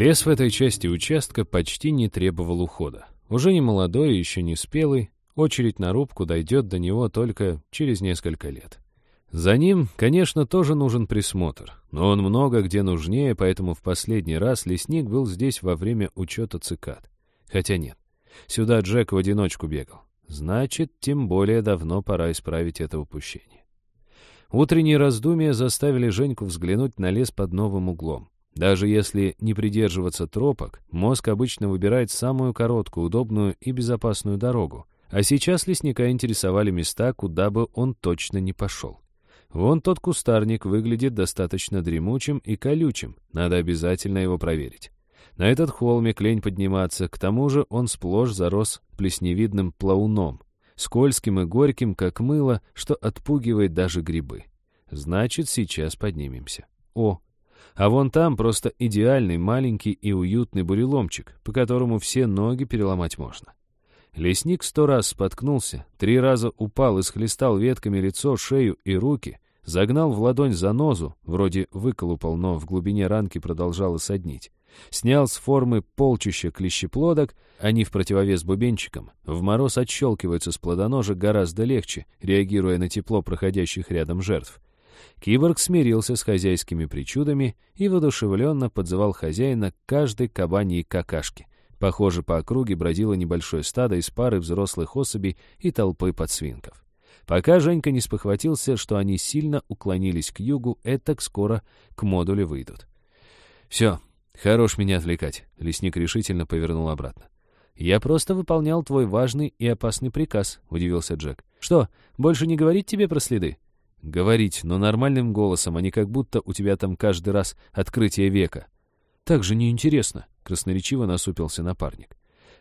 Лес в этой части участка почти не требовал ухода. Уже не молодой и еще не спелый, очередь на рубку дойдет до него только через несколько лет. За ним, конечно, тоже нужен присмотр, но он много где нужнее, поэтому в последний раз лесник был здесь во время учета цикад. Хотя нет, сюда Джек в одиночку бегал. Значит, тем более давно пора исправить это упущение. Утренние раздумья заставили Женьку взглянуть на лес под новым углом. Даже если не придерживаться тропок, мозг обычно выбирает самую короткую, удобную и безопасную дорогу. А сейчас лесника интересовали места, куда бы он точно не пошел. Вон тот кустарник выглядит достаточно дремучим и колючим, надо обязательно его проверить. На этот холмик лень подниматься, к тому же он сплошь зарос плесневидным плауном, скользким и горьким, как мыло, что отпугивает даже грибы. Значит, сейчас поднимемся. О, а вон там просто идеальный маленький и уютный буреломчик, по которому все ноги переломать можно. Лесник сто раз споткнулся, три раза упал и схлестал ветками лицо, шею и руки, загнал в ладонь занозу, вроде выколупал, но в глубине ранки продолжало соднить. Снял с формы полчища клещеплодок, они в противовес бубенчикам. В мороз отщелкиваются с плодоножек гораздо легче, реагируя на тепло проходящих рядом жертв. Киборг смирился с хозяйскими причудами и воодушевленно подзывал хозяина к каждой кабаньей какашке. Похоже, по округе бродило небольшое стадо из пары взрослых особей и толпы подсвинков. Пока Женька не спохватился, что они сильно уклонились к югу, этак скоро к модулю выйдут. «Все, хорош меня отвлекать», — лесник решительно повернул обратно. «Я просто выполнял твой важный и опасный приказ», — удивился Джек. «Что, больше не говорить тебе про следы?» Говорить, но нормальным голосом, а не как будто у тебя там каждый раз открытие века. Так же неинтересно, красноречиво насупился напарник.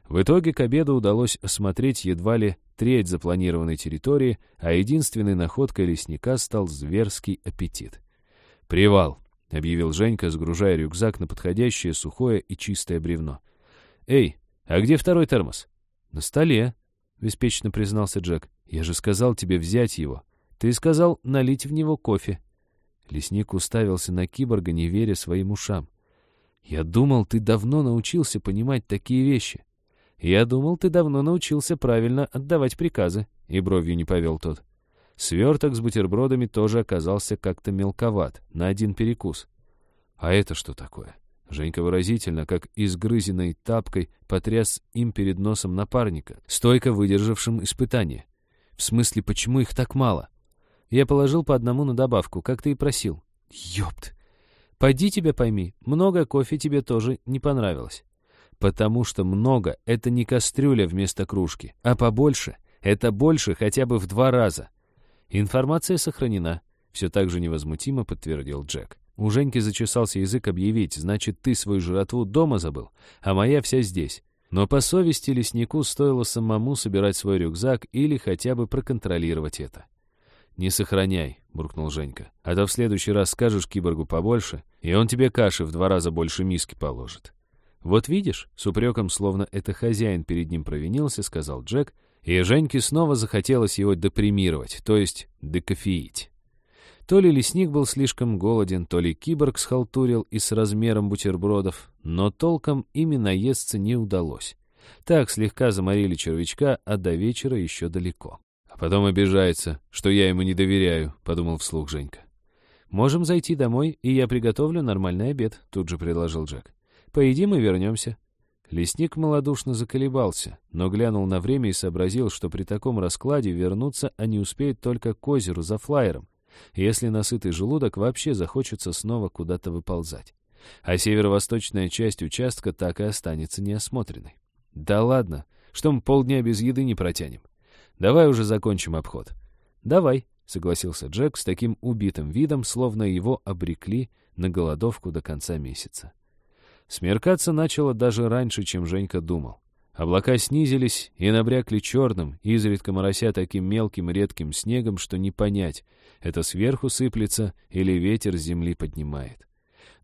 В итоге к обеду удалось осмотреть едва ли треть запланированной территории, а единственной находкой лесника стал зверский аппетит. «Привал», — объявил Женька, сгружая рюкзак на подходящее сухое и чистое бревно. «Эй, а где второй термос?» «На столе», — беспечно признался Джек. «Я же сказал тебе взять его». Ты сказал налить в него кофе. Лесник уставился на киборга, не веря своим ушам. Я думал, ты давно научился понимать такие вещи. Я думал, ты давно научился правильно отдавать приказы. И бровью не повел тот. Сверток с бутербродами тоже оказался как-то мелковат, на один перекус. А это что такое? Женька выразительно, как изгрызенной тапкой, потряс им перед носом напарника, стойко выдержавшим испытание. В смысле, почему их так мало? Я положил по одному на добавку, как ты и просил. Ёпт. Пойди тебя пойми, много кофе тебе тоже не понравилось. Потому что много — это не кастрюля вместо кружки, а побольше — это больше хотя бы в два раза. Информация сохранена. Все так же невозмутимо подтвердил Джек. У Женьки зачесался язык объявить, значит, ты свою жратву дома забыл, а моя вся здесь. Но по совести леснику стоило самому собирать свой рюкзак или хотя бы проконтролировать это. «Не сохраняй», — буркнул Женька. «А то в следующий раз скажешь киборгу побольше, и он тебе каши в два раза больше миски положит». «Вот видишь», — с упреком, словно это хозяин перед ним провинился, сказал Джек, и Женьке снова захотелось его депримировать, то есть декофеить. То ли лесник был слишком голоден, то ли киборг схалтурил и с размером бутербродов, но толком ими наесться не удалось. Так слегка заморили червячка, а до вечера еще далеко. Потом обижается, что я ему не доверяю, подумал вслух Женька. Можем зайти домой, и я приготовлю нормальный обед, тут же предложил Джек. Поедим и вернемся. Лесник малодушно заколебался, но глянул на время и сообразил, что при таком раскладе вернуться они успеют только к озеру за флайером, если насытый желудок вообще захочется снова куда-то выползать. А северо-восточная часть участка так и останется неосмотренной. Да ладно, что мы полдня без еды не протянем. Давай уже закончим обход». «Давай», — согласился Джек с таким убитым видом, словно его обрекли на голодовку до конца месяца. Смеркаться начало даже раньше, чем Женька думал. Облака снизились и набрякли черным, изредка морося таким мелким редким снегом, что не понять, это сверху сыплется или ветер с земли поднимает.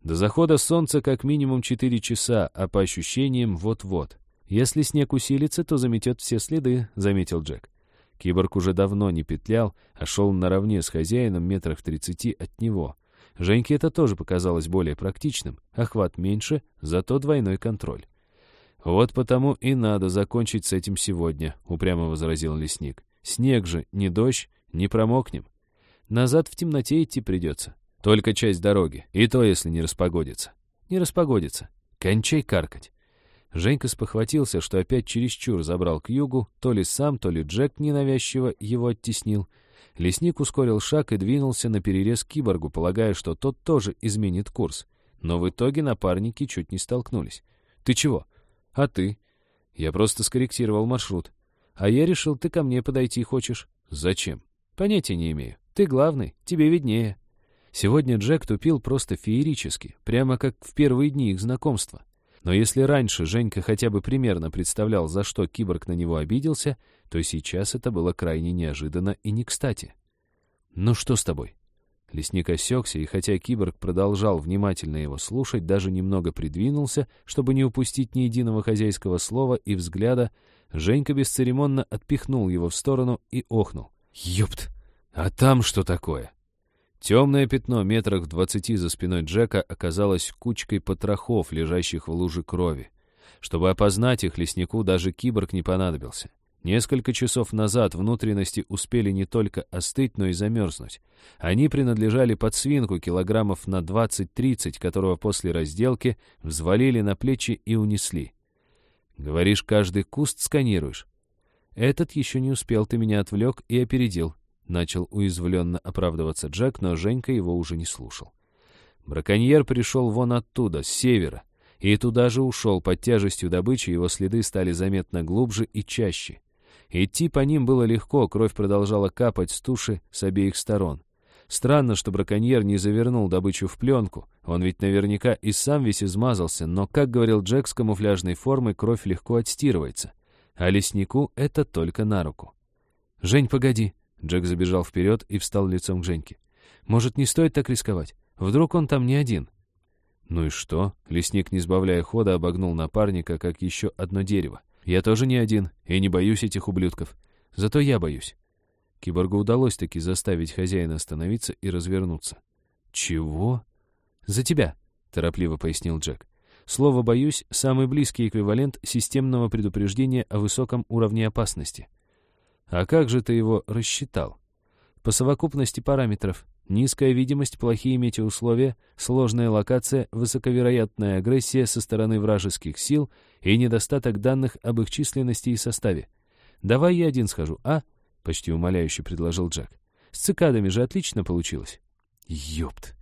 До захода солнца как минимум четыре часа, а по ощущениям вот-вот. «Если снег усилится, то заметет все следы», — заметил Джек. Киборг уже давно не петлял, а шел наравне с хозяином метрах в тридцати от него. Женьке это тоже показалось более практичным. Охват меньше, зато двойной контроль. «Вот потому и надо закончить с этим сегодня», — упрямо возразил лесник. «Снег же, не дождь, не промокнем. Назад в темноте идти придется. Только часть дороги, и то, если не распогодится». «Не распогодится. Кончай каркать». Женька спохватился, что опять чересчур забрал к югу, то ли сам, то ли Джек ненавязчиво его оттеснил. Лесник ускорил шаг и двинулся на перерез киборгу, полагая, что тот тоже изменит курс. Но в итоге напарники чуть не столкнулись. «Ты чего?» «А ты?» «Я просто скорректировал маршрут. А я решил, ты ко мне подойти хочешь». «Зачем?» «Понятия не имею. Ты главный, тебе виднее». Сегодня Джек тупил просто феерически, прямо как в первые дни их знакомства. Но если раньше Женька хотя бы примерно представлял, за что киборг на него обиделся, то сейчас это было крайне неожиданно и не кстати. «Ну что с тобой?» Лесник осекся, и хотя киборг продолжал внимательно его слушать, даже немного придвинулся, чтобы не упустить ни единого хозяйского слова и взгляда, Женька бесцеремонно отпихнул его в сторону и охнул. «Ёпт! А там что такое?» Темное пятно метрах в двадцати за спиной Джека оказалось кучкой потрохов, лежащих в луже крови. Чтобы опознать их, леснику даже киборг не понадобился. Несколько часов назад внутренности успели не только остыть, но и замерзнуть. Они принадлежали подсвинку килограммов на 20-30, которого после разделки взвалили на плечи и унесли. Говоришь, каждый куст сканируешь? Этот еще не успел, ты меня отвлек и опередил. Начал уязвленно оправдываться Джек, но Женька его уже не слушал. Браконьер пришел вон оттуда, с севера, и туда же ушел под тяжестью добычи, его следы стали заметно глубже и чаще. Идти по ним было легко, кровь продолжала капать с туши с обеих сторон. Странно, что браконьер не завернул добычу в пленку. Он ведь наверняка и сам весь измазался, но, как говорил Джек, с камуфляжной формой кровь легко отстирывается. А леснику это только на руку. «Жень, погоди!» Джек забежал вперед и встал лицом к Женьке. «Может, не стоит так рисковать? Вдруг он там не один?» «Ну и что?» Лесник, не сбавляя хода, обогнул напарника, как еще одно дерево. Я тоже не один и не боюсь этих ублюдков. Зато я боюсь. Киборгу удалось таки заставить хозяина остановиться и развернуться. «Чего?» «За тебя», — торопливо пояснил Джек. «Слово «боюсь» — самый близкий эквивалент системного предупреждения о высоком уровне опасности. А как же ты его рассчитал?» «По совокупности параметров. Низкая видимость, плохие метеоусловия, сложная локация, высоковероятная агрессия со стороны вражеских сил и недостаток данных об их численности и составе. «Давай я один схожу, а?» — почти умоляюще предложил Джек. «С цикадами же отлично получилось». «Ёпт!»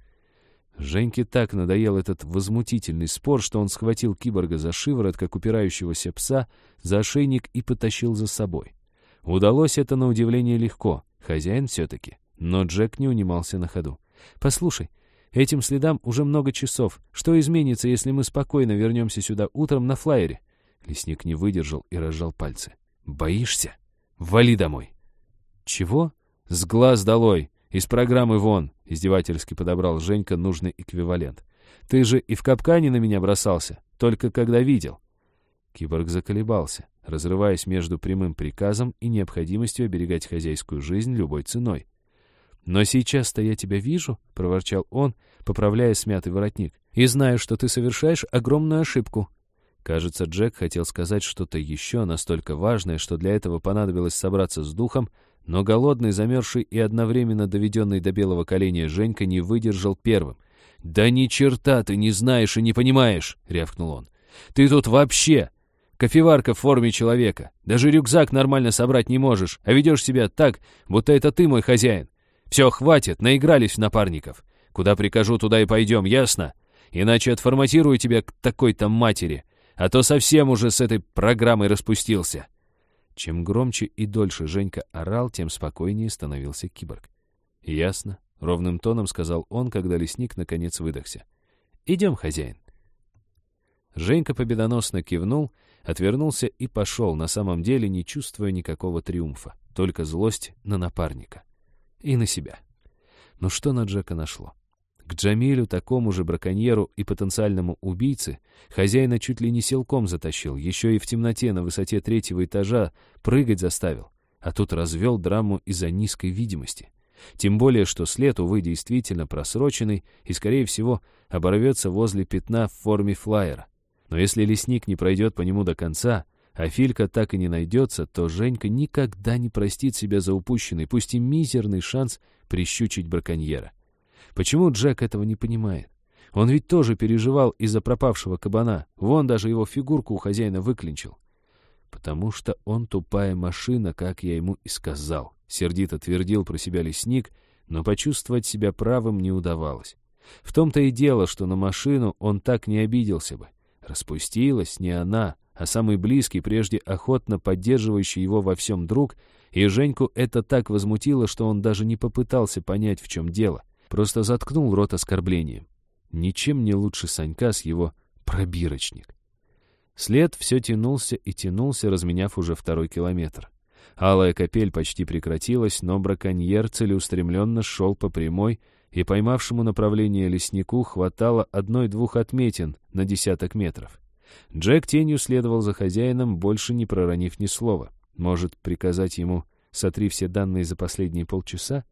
Женьке так надоел этот возмутительный спор, что он схватил киборга за шиворот, как упирающегося пса, за ошейник и потащил за собой. Удалось это на удивление легко, хозяин все-таки. Но Джек не унимался на ходу. «Послушай, этим следам уже много часов. Что изменится, если мы спокойно вернемся сюда утром на флайере?» Лесник не выдержал и разжал пальцы. «Боишься? Вали домой!» «Чего?» «С глаз долой! Из программы вон!» — издевательски подобрал Женька нужный эквивалент. «Ты же и в капкане на меня бросался, только когда видел!» Киборг заколебался, разрываясь между прямым приказом и необходимостью оберегать хозяйскую жизнь любой ценой. «Но сейчас-то я тебя вижу», — проворчал он, поправляя смятый воротник, «и знаю, что ты совершаешь огромную ошибку». Кажется, Джек хотел сказать что-то еще настолько важное, что для этого понадобилось собраться с духом, но голодный, замерзший и одновременно доведенный до белого коленя Женька не выдержал первым. «Да ни черта ты не знаешь и не понимаешь!» — рявкнул он. «Ты тут вообще кофеварка в форме человека. Даже рюкзак нормально собрать не можешь, а ведешь себя так, будто это ты мой хозяин. Все, хватит, наигрались в напарников. Куда прикажу, туда и пойдем, ясно? Иначе отформатирую тебя к такой-то матери, а то совсем уже с этой программой распустился». Чем громче и дольше Женька орал, тем спокойнее становился киборг. «Ясно», — ровным тоном сказал он, когда лесник наконец выдохся. «Идем, хозяин». Женька победоносно кивнул, отвернулся и пошел, на самом деле не чувствуя никакого триумфа, только злость на напарника. И на себя. Но что на Джека нашло? К Джамилю, такому же браконьеру и потенциальному убийце, хозяина чуть ли не силком затащил, еще и в темноте на высоте третьего этажа прыгать заставил, а тут развел драму из-за низкой видимости. Тем более, что след, увы, действительно просроченный и, скорее всего, оборвется возле пятна в форме флайера. Но если лесник не пройдет по нему до конца, а Филька так и не найдется, то Женька никогда не простит себя за упущенный, пусть и мизерный шанс прищучить браконьера. Почему Джек этого не понимает? Он ведь тоже переживал из-за пропавшего кабана. Вон даже его фигурку у хозяина выклинчил. «Потому что он тупая машина, как я ему и сказал», — сердито твердил про себя лесник, но почувствовать себя правым не удавалось. В том-то и дело, что на машину он так не обиделся бы. Распустилась не она, а самый близкий, прежде охотно поддерживающий его во всем друг, и Женьку это так возмутило, что он даже не попытался понять, в чем дело. Просто заткнул рот оскорблением. Ничем не лучше Санька с его пробирочник. След все тянулся и тянулся, разменяв уже второй километр. Алая капель почти прекратилась, но браконьер целеустремленно шел по прямой, и поймавшему направление леснику хватало одной-двух отметин на десяток метров. Джек тенью следовал за хозяином, больше не проронив ни слова. Может, приказать ему «сотри все данные за последние полчаса»?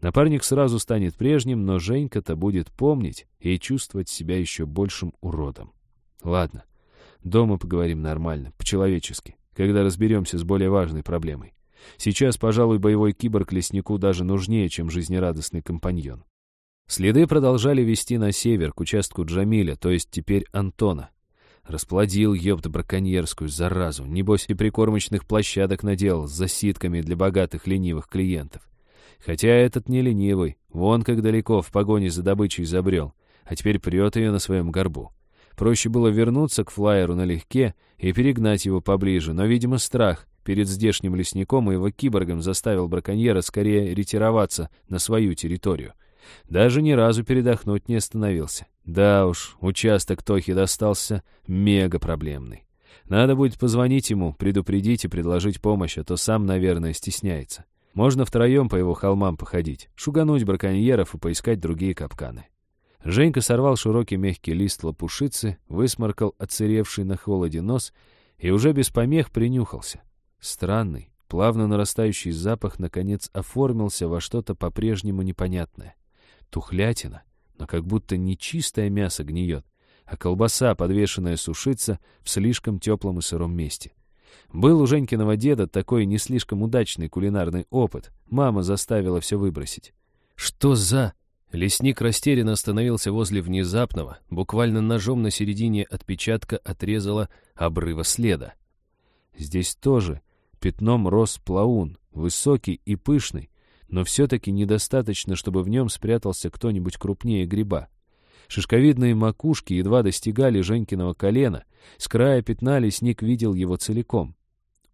Напарник сразу станет прежним, но Женька-то будет помнить и чувствовать себя еще большим уродом. Ладно, дома поговорим нормально, по-человечески, когда разберемся с более важной проблемой. Сейчас, пожалуй, боевой киборг леснику даже нужнее, чем жизнерадостный компаньон. Следы продолжали вести на север, к участку Джамиля, то есть теперь Антона. Расплодил, ёпта, браконьерскую заразу. Небось и прикормочных площадок наделал с засидками для богатых ленивых клиентов. Хотя этот не ленивый, вон как далеко в погоне за добычей забрел, а теперь прет ее на своем горбу. Проще было вернуться к флайеру налегке и перегнать его поближе, но, видимо, страх перед здешним лесником и его киборгом заставил браконьера скорее ретироваться на свою территорию. Даже ни разу передохнуть не остановился. Да уж, участок Тохи достался мега проблемный. Надо будет позвонить ему, предупредить и предложить помощь, а то сам, наверное, стесняется. Можно втроем по его холмам походить, шугануть браконьеров и поискать другие капканы. Женька сорвал широкий мягкий лист лопушицы, высморкал отсыревший на холоде нос и уже без помех принюхался. Странный, плавно нарастающий запах наконец оформился во что-то по-прежнему непонятное. Тухлятина, но как будто не чистое мясо гниет, а колбаса, подвешенная сушиться в слишком теплом и сыром месте. Был у Женькиного деда такой не слишком удачный кулинарный опыт. Мама заставила все выбросить. «Что за...» Лесник растерянно остановился возле внезапного, буквально ножом на середине отпечатка отрезала обрыва следа. Здесь тоже пятном рос плаун, высокий и пышный, но все-таки недостаточно, чтобы в нем спрятался кто-нибудь крупнее гриба. Шишковидные макушки едва достигали Женькиного колена, с края пятна лесник видел его целиком.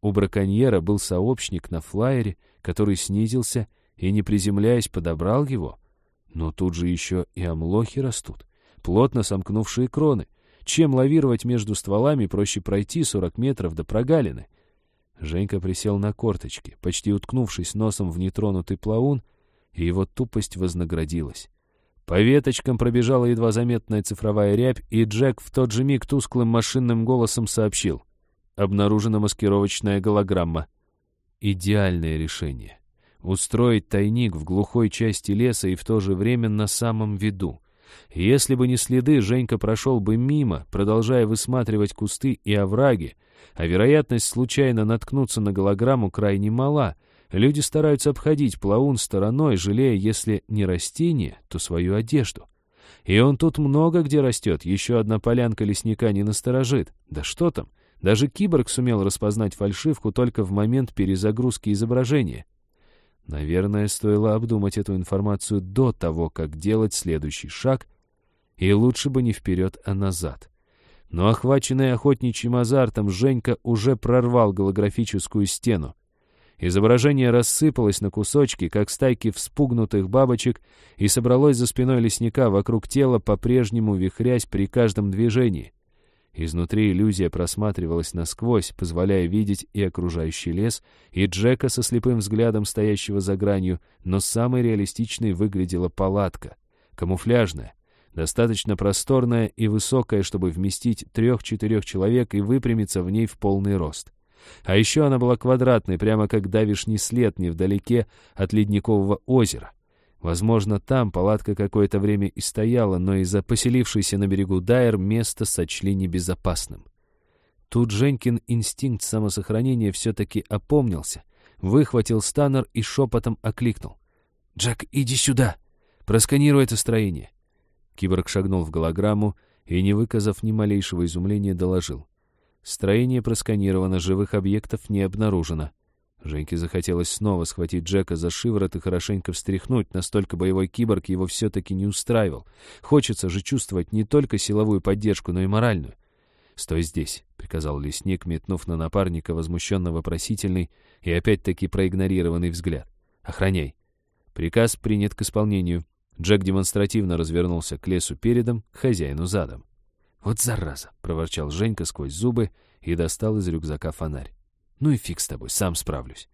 У браконьера был сообщник на флайере, который снизился и, не приземляясь, подобрал его — но тут же еще и амлохи растут, плотно сомкнувшие кроны. Чем лавировать между стволами, проще пройти 40 метров до прогалины. Женька присел на корточки, почти уткнувшись носом в нетронутый плаун, и его тупость вознаградилась. По веточкам пробежала едва заметная цифровая рябь, и Джек в тот же миг тусклым машинным голосом сообщил. Обнаружена маскировочная голограмма. Идеальное решение. Устроить тайник в глухой части леса и в то же время на самом виду. Если бы не следы, Женька прошел бы мимо, продолжая высматривать кусты и овраги, а вероятность случайно наткнуться на голограмму крайне мала. Люди стараются обходить плаун стороной, жалея, если не растение, то свою одежду. И он тут много где растет, еще одна полянка лесника не насторожит. Да что там, даже киборг сумел распознать фальшивку только в момент перезагрузки изображения. Наверное, стоило обдумать эту информацию до того, как делать следующий шаг, и лучше бы не вперед, а назад. Но охваченный охотничьим азартом, Женька уже прорвал голографическую стену. Изображение рассыпалось на кусочки, как стайки вспугнутых бабочек, и собралось за спиной лесника вокруг тела, по-прежнему вихрясь при каждом движении. Изнутри иллюзия просматривалась насквозь, позволяя видеть и окружающий лес, и Джека со слепым взглядом, стоящего за гранью, но самой реалистичной выглядела палатка, камуфляжная, достаточно просторная и высокая, чтобы вместить трех-четырех человек и выпрямиться в ней в полный рост. А еще она была квадратной, прямо как давишний след невдалеке от ледникового озера. Возможно, там палатка какое-то время и стояла, но из-за поселившейся на берегу Дайер место сочли небезопасным. Тут Женькин инстинкт самосохранения все-таки опомнился, выхватил станер и шепотом окликнул. «Джек, иди сюда! Просканируй это строение!» Киборг шагнул в голограмму и, не выказав ни малейшего изумления, доложил. Строение просканировано, живых объектов не обнаружено. Женьке захотелось снова схватить Джека за шиворот и хорошенько встряхнуть, настолько боевой киборг его все-таки не устраивал. Хочется же чувствовать не только силовую поддержку, но и моральную. «Стой здесь», — приказал лесник, метнув на напарника возмущенно-вопросительный и опять-таки проигнорированный взгляд. «Охраняй». Приказ принят к исполнению. Джек демонстративно развернулся к лесу передом, к хозяину задом. «Вот зараза!» — проворчал Женька сквозь зубы и достал из рюкзака фонарь. «Ну и фиг с тобой, сам справлюсь».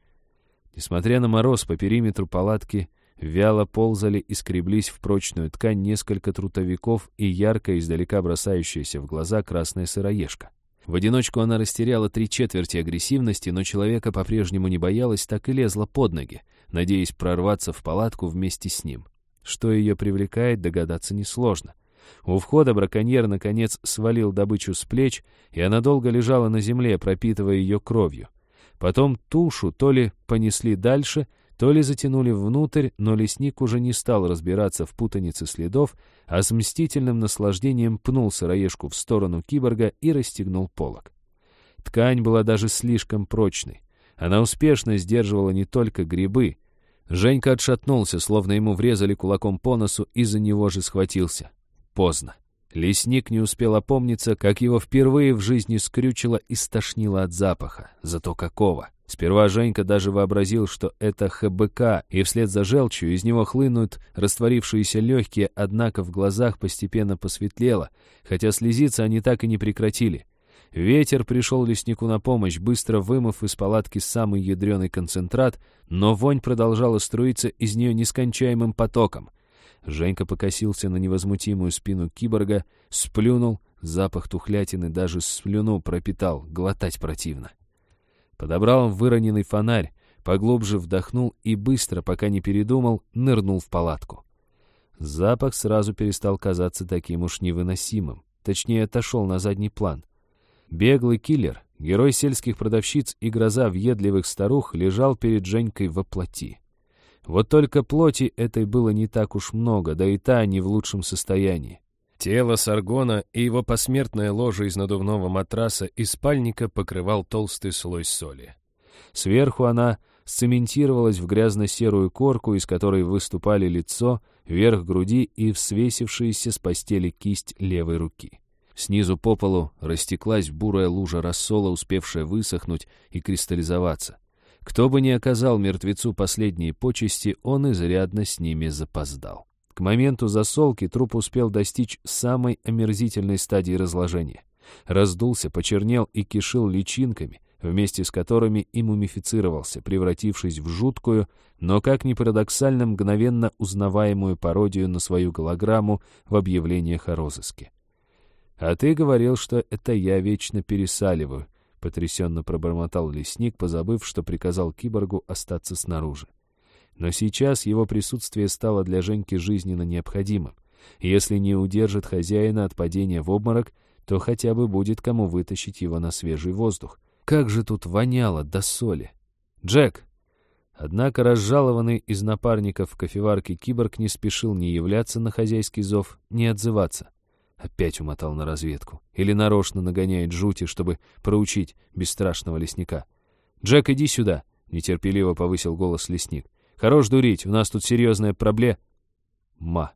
Несмотря на мороз, по периметру палатки вяло ползали и скреблись в прочную ткань несколько трутовиков и ярко издалека бросающаяся в глаза красная сыроежка. В одиночку она растеряла три четверти агрессивности, но человека по-прежнему не боялась, так и лезла под ноги, надеясь прорваться в палатку вместе с ним. Что ее привлекает, догадаться несложно. У входа браконьер, наконец, свалил добычу с плеч, и она долго лежала на земле, пропитывая ее кровью. Потом тушу то ли понесли дальше, то ли затянули внутрь, но лесник уже не стал разбираться в путанице следов, а с мстительным наслаждением пнул сыроежку в сторону киборга и расстегнул полог. Ткань была даже слишком прочной. Она успешно сдерживала не только грибы. Женька отшатнулся, словно ему врезали кулаком по носу, и за него же схватился. Поздно. Лесник не успел опомниться, как его впервые в жизни скрючило и стошнило от запаха. Зато какого! Сперва Женька даже вообразил, что это ХБК, и вслед за желчью из него хлынут растворившиеся легкие, однако в глазах постепенно посветлело, хотя слезиться они так и не прекратили. Ветер пришел леснику на помощь, быстро вымыв из палатки самый ядреный концентрат, но вонь продолжала струиться из нее нескончаемым потоком. Женька покосился на невозмутимую спину киборга, сплюнул, запах тухлятины даже слюну пропитал, глотать противно. Подобрал выроненный фонарь, поглубже вдохнул и быстро, пока не передумал, нырнул в палатку. Запах сразу перестал казаться таким уж невыносимым, точнее отошел на задний план. Беглый киллер, герой сельских продавщиц и гроза въедливых старух лежал перед Женькой во плоти. Вот только плоти этой было не так уж много, да и та не в лучшем состоянии. Тело Саргона и его посмертное ложе из надувного матраса и спальника покрывал толстый слой соли. Сверху она сцементировалась в грязно-серую корку, из которой выступали лицо, верх груди и всвесившаяся с постели кисть левой руки. Снизу по полу растеклась бурая лужа рассола, успевшая высохнуть и кристаллизоваться. Кто бы ни оказал мертвецу последние почести, он изрядно с ними запоздал. К моменту засолки труп успел достичь самой омерзительной стадии разложения. Раздулся, почернел и кишил личинками, вместе с которыми и мумифицировался, превратившись в жуткую, но, как ни парадоксально, мгновенно узнаваемую пародию на свою голограмму в объявлениях о розыске. «А ты говорил, что это я вечно пересаливаю», потрясенно пробормотал лесник, позабыв, что приказал киборгу остаться снаружи. Но сейчас его присутствие стало для Женьки жизненно необходимым. Если не удержит хозяина от падения в обморок, то хотя бы будет кому вытащить его на свежий воздух. Как же тут воняло до соли! «Джек!» Однако разжалованный из напарников в кофеварке киборг не спешил ни являться на хозяйский зов, ни отзываться. Опять умотал на разведку. Или нарочно нагоняет жути, чтобы проучить бесстрашного лесника. «Джек, иди сюда!» — нетерпеливо повысил голос лесник. «Хорош дурить, у нас тут серьезная проблема...» «Ма».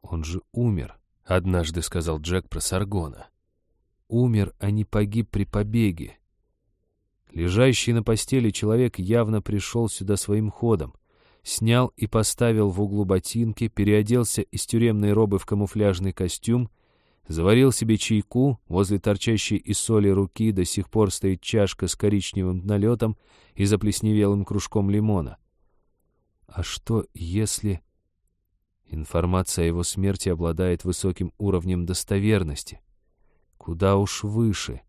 «Он же умер», — однажды сказал Джек про Саргона. «Умер, а не погиб при побеге». Лежащий на постели человек явно пришел сюда своим ходом снял и поставил в углу ботинки, переоделся из тюремной робы в камуфляжный костюм, заварил себе чайку, возле торчащей из соли руки до сих пор стоит чашка с коричневым налетом и заплесневелым кружком лимона. А что, если... Информация о его смерти обладает высоким уровнем достоверности. Куда уж выше.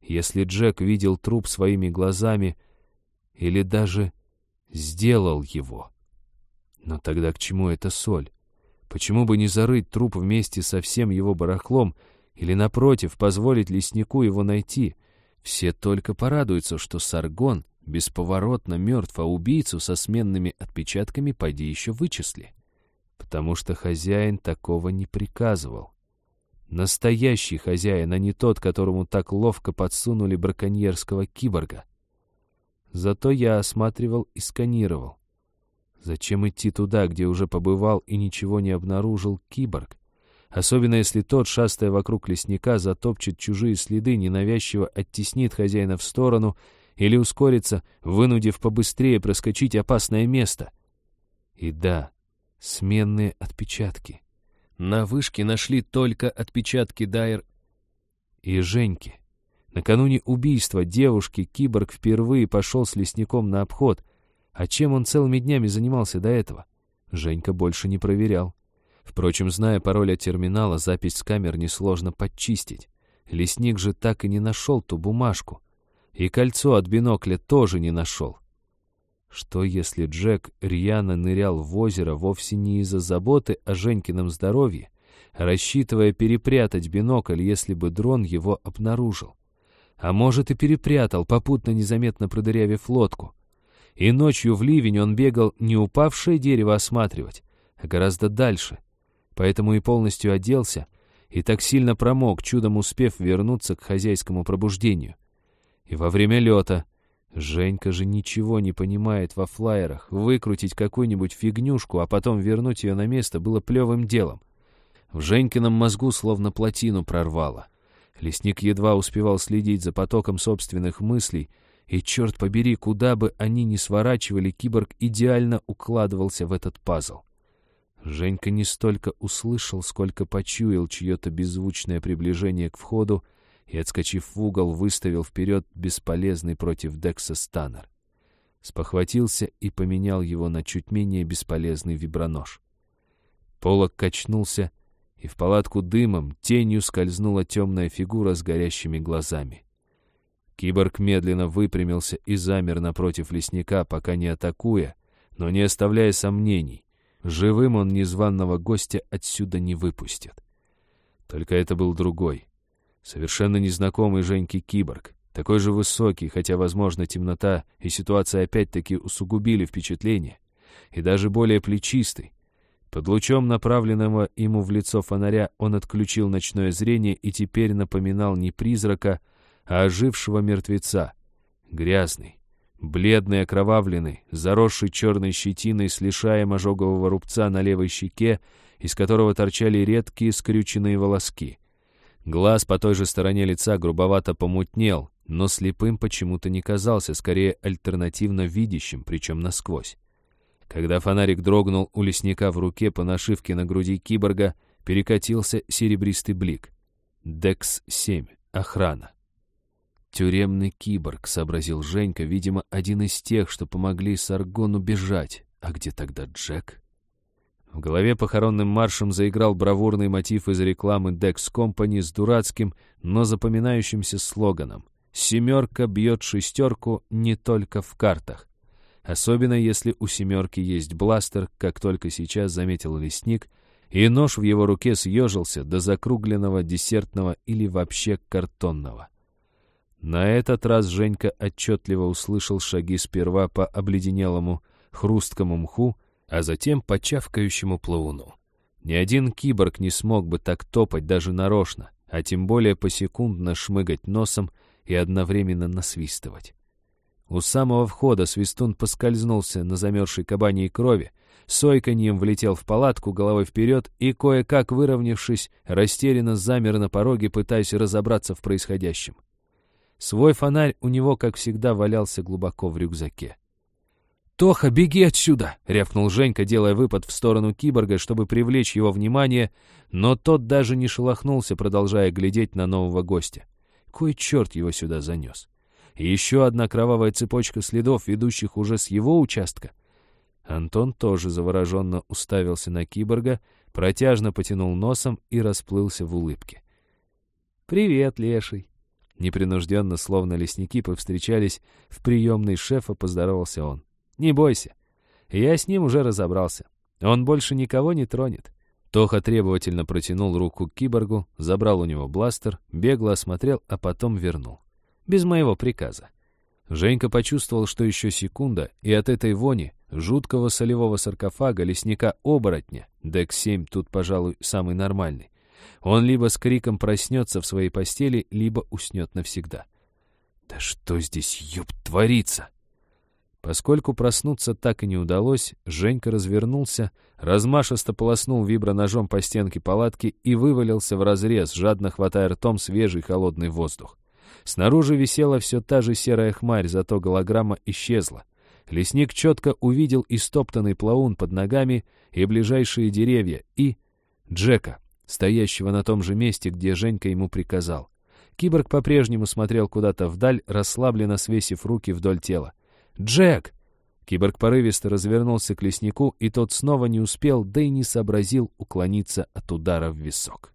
Если Джек видел труп своими глазами или даже сделал его. Но тогда к чему эта соль? Почему бы не зарыть труп вместе со всем его барахлом или, напротив, позволить леснику его найти? Все только порадуются, что Саргон бесповоротно мертв, а убийцу со сменными отпечатками поди еще вычисли. Потому что хозяин такого не приказывал. Настоящий хозяин, а не тот, которому так ловко подсунули браконьерского киборга. Зато я осматривал и сканировал. Зачем идти туда, где уже побывал и ничего не обнаружил киборг? Особенно если тот, шастая вокруг лесника, затопчет чужие следы, ненавязчиво оттеснит хозяина в сторону или ускорится, вынудив побыстрее проскочить опасное место. И да, сменные отпечатки. На вышке нашли только отпечатки Дайер и Женьки. Накануне убийства девушки киборг впервые пошел с лесником на обход — а чем он целыми днями занимался до этого? Женька больше не проверял. Впрочем, зная пароль от терминала, запись с камер несложно подчистить. Лесник же так и не нашел ту бумажку. И кольцо от бинокля тоже не нашел. Что если Джек рьяно нырял в озеро вовсе не из-за заботы о Женькином здоровье, рассчитывая перепрятать бинокль, если бы дрон его обнаружил? А может и перепрятал, попутно незаметно продырявив лодку. И ночью в ливень он бегал не упавшее дерево осматривать, а гораздо дальше. Поэтому и полностью оделся, и так сильно промок, чудом успев вернуться к хозяйскому пробуждению. И во время лета Женька же ничего не понимает во флайерах. Выкрутить какую-нибудь фигнюшку, а потом вернуть ее на место было плевым делом. В Женькином мозгу словно плотину прорвало. Лесник едва успевал следить за потоком собственных мыслей — и, черт побери, куда бы они ни сворачивали, киборг идеально укладывался в этот пазл. Женька не столько услышал, сколько почуял чье-то беззвучное приближение к входу и, отскочив в угол, выставил вперед бесполезный против Декса станер. Спохватился и поменял его на чуть менее бесполезный вибронож. Полок качнулся, и в палатку дымом тенью скользнула темная фигура с горящими глазами. Киборг медленно выпрямился и замер напротив лесника, пока не атакуя, но не оставляя сомнений. Живым он незваного гостя отсюда не выпустит. Только это был другой. Совершенно незнакомый Женьке киборг. Такой же высокий, хотя, возможно, темнота и ситуация опять-таки усугубили впечатление. И даже более плечистый. Под лучом направленного ему в лицо фонаря он отключил ночное зрение и теперь напоминал не призрака, а ожившего мертвеца. Грязный, бледный, окровавленный, заросший черной щетиной с лишаем ожогового рубца на левой щеке, из которого торчали редкие скрюченные волоски. Глаз по той же стороне лица грубовато помутнел, но слепым почему-то не казался, скорее альтернативно видящим, причем насквозь. Когда фонарик дрогнул у лесника в руке по нашивке на груди киборга, перекатился серебристый блик. Декс-7. Охрана. «Тюремный киборг», — сообразил Женька, видимо, один из тех, что помогли Саргону бежать. А где тогда Джек? В голове похоронным маршем заиграл бравурный мотив из рекламы Dex Company с дурацким, но запоминающимся слоганом «Семерка бьет шестерку не только в картах». Особенно если у семерки есть бластер, как только сейчас заметил лесник, и нож в его руке съежился до закругленного десертного или вообще картонного. На этот раз Женька отчетливо услышал шаги сперва по обледенелому хрусткому мху, а затем по чавкающему плауну. Ни один киборг не смог бы так топать даже нарочно, а тем более посекундно шмыгать носом и одновременно насвистывать. У самого входа свистун поскользнулся на замерзшей кабаньей крови, сойканьем влетел в палатку головой вперед и, кое-как выровнявшись, растерянно замер на пороге, пытаясь разобраться в происходящем. Свой фонарь у него, как всегда, валялся глубоко в рюкзаке. «Тоха, беги отсюда!» — рявкнул Женька, делая выпад в сторону киборга, чтобы привлечь его внимание, но тот даже не шелохнулся, продолжая глядеть на нового гостя. Кой черт его сюда занес? И еще одна кровавая цепочка следов, ведущих уже с его участка. Антон тоже завороженно уставился на киборга, протяжно потянул носом и расплылся в улыбке. «Привет, леший!» Непринужденно, словно лесники, повстречались в приемной шефа, поздоровался он. «Не бойся. Я с ним уже разобрался. Он больше никого не тронет». Тоха требовательно протянул руку к киборгу, забрал у него бластер, бегло осмотрел, а потом вернул. Без моего приказа. Женька почувствовал, что еще секунда, и от этой вони, жуткого солевого саркофага, лесника-оборотня, Дек-7 тут, пожалуй, самый нормальный, он либо с криком проснется в своей постели, либо уснет навсегда. «Да что здесь, ёб, творится?» Поскольку проснуться так и не удалось, Женька развернулся, размашисто полоснул виброножом по стенке палатки и вывалился в разрез, жадно хватая ртом свежий холодный воздух. Снаружи висела все та же серая хмарь, зато голограмма исчезла. Лесник четко увидел истоптанный плаун под ногами и ближайшие деревья, и Джека, стоящего на том же месте, где Женька ему приказал. Киборг по-прежнему смотрел куда-то вдаль, расслабленно свесив руки вдоль тела. «Джек!» Киборг порывисто развернулся к леснику, и тот снова не успел, да и не сообразил уклониться от удара в висок.